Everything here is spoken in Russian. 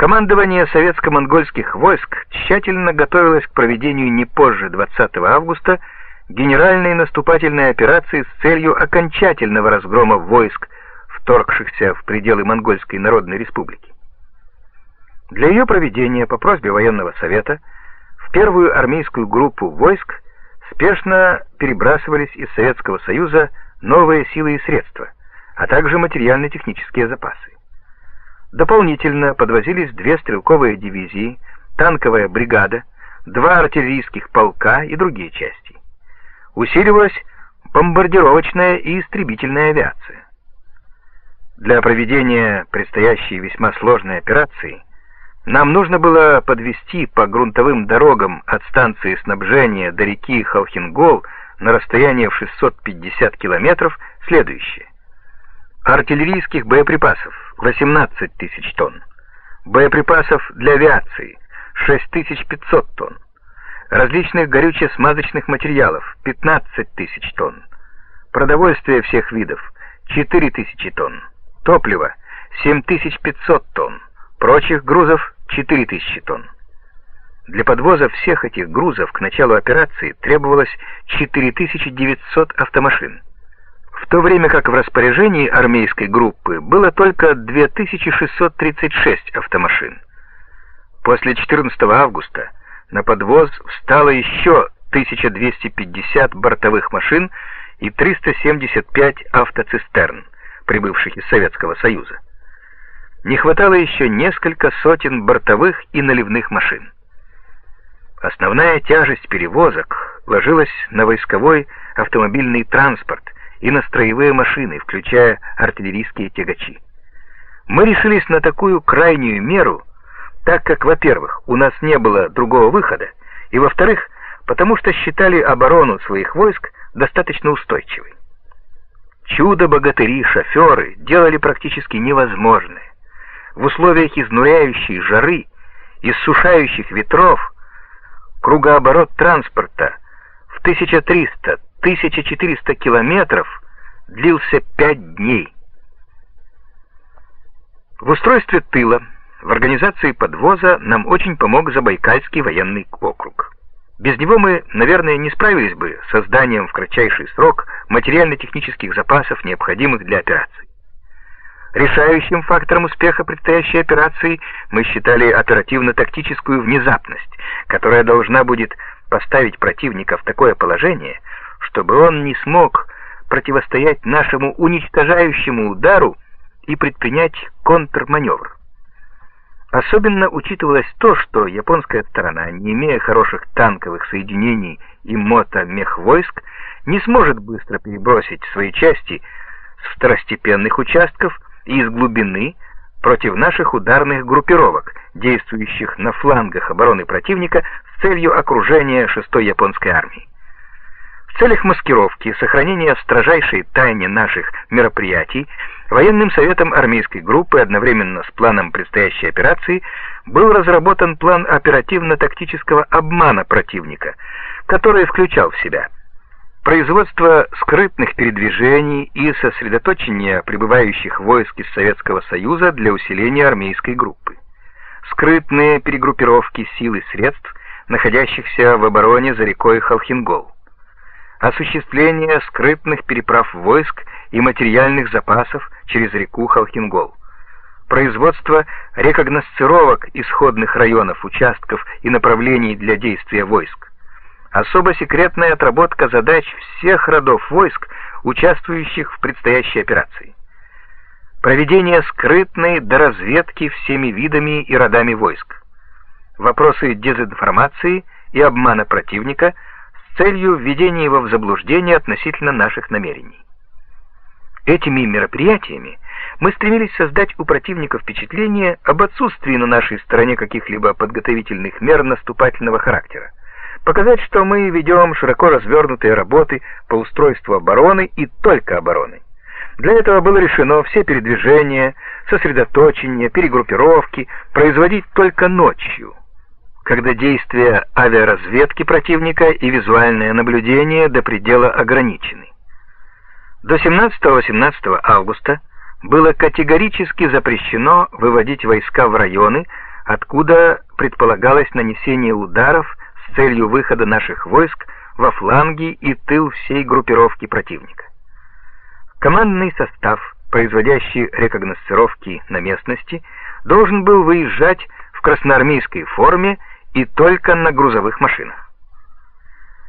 Командование советско-монгольских войск тщательно готовилось к проведению не позже 20 августа генеральной наступательной операции с целью окончательного разгрома войск, вторгшихся в пределы Монгольской Народной Республики. Для ее проведения по просьбе военного совета в первую армейскую группу войск спешно перебрасывались из Советского Союза новые силы и средства, а также материально-технические запасы. Дополнительно подвозились две стрелковые дивизии, танковая бригада, два артиллерийских полка и другие части. Усиливалась бомбардировочная и истребительная авиация. Для проведения предстоящей весьма сложной операции нам нужно было подвести по грунтовым дорогам от станции снабжения до реки Халхингол на расстояние в 650 километров следующее. Артиллерийских боеприпасов 18 тысяч тонн. Боеприпасов для авиации 6500 тонн. Различных горюче-смазочных материалов 15 тысяч тонн. Продовольствие всех видов 4000 тонн. Топливо 7500 тонн. Прочих грузов 4000 тонн. Для подвоза всех этих грузов к началу операции требовалось 4900 автомашин в то время как в распоряжении армейской группы было только 2636 автомашин. После 14 августа на подвоз встало еще 1250 бортовых машин и 375 автоцистерн, прибывших из Советского Союза. Не хватало еще несколько сотен бортовых и наливных машин. Основная тяжесть перевозок ложилась на войсковой автомобильный транспорт – и на строевые машины, включая артиллерийские тягачи. Мы решились на такую крайнюю меру, так как, во-первых, у нас не было другого выхода, и, во-вторых, потому что считали оборону своих войск достаточно устойчивой. Чудо-богатыри, шоферы делали практически невозможное. В условиях изнуряющей жары, иссушающих ветров, кругооборот транспорта в 1300 1400 километров длился 5 дней. В устройстве тыла, в организации подвоза нам очень помог Забайкальский военный округ. Без него мы, наверное, не справились бы с созданием в кратчайший срок материально-технических запасов, необходимых для операции. Решающим фактором успеха предстоящей операции мы считали оперативно-тактическую внезапность, которая должна будет поставить противника в такое положение, чтобы он не смог противостоять нашему уничтожающему удару и предпринять контрманевр. Особенно учитывалось то, что японская сторона, не имея хороших танковых соединений и мотомехвойск, не сможет быстро перебросить свои части с второстепенных участков и из глубины против наших ударных группировок, действующих на флангах обороны противника с целью окружения 6-й японской армии. В целях маскировки сохранения строжайшей тайны наших мероприятий военным советом армейской группы одновременно с планом предстоящей операции был разработан план оперативно-тактического обмана противника, который включал в себя производство скрытных передвижений и сосредоточение прибывающих войск из Советского Союза для усиления армейской группы, скрытные перегруппировки сил и средств, находящихся в обороне за рекой Халхингол, осуществление скрытных переправ войск и материальных запасов через реку Халхингол, производство рекогносцировок исходных районов, участков и направлений для действия войск, особо секретная отработка задач всех родов войск, участвующих в предстоящей операции, проведение скрытной доразведки всеми видами и родами войск, вопросы дезинформации и обмана противника – целью введения его в заблуждение относительно наших намерений. Этими мероприятиями мы стремились создать у противника впечатление об отсутствии на нашей стороне каких-либо подготовительных мер наступательного характера, показать, что мы ведем широко развернутые работы по устройству обороны и только обороны. Для этого было решено все передвижения, сосредоточения, перегруппировки производить только ночью, когда действия авиаразведки противника и визуальное наблюдение до предела ограничены. До 17-18 августа было категорически запрещено выводить войска в районы, откуда предполагалось нанесение ударов с целью выхода наших войск во фланги и тыл всей группировки противника. Командный состав, производящий рекогносцировки на местности, должен был выезжать в красноармейской форме и только на грузовых машинах.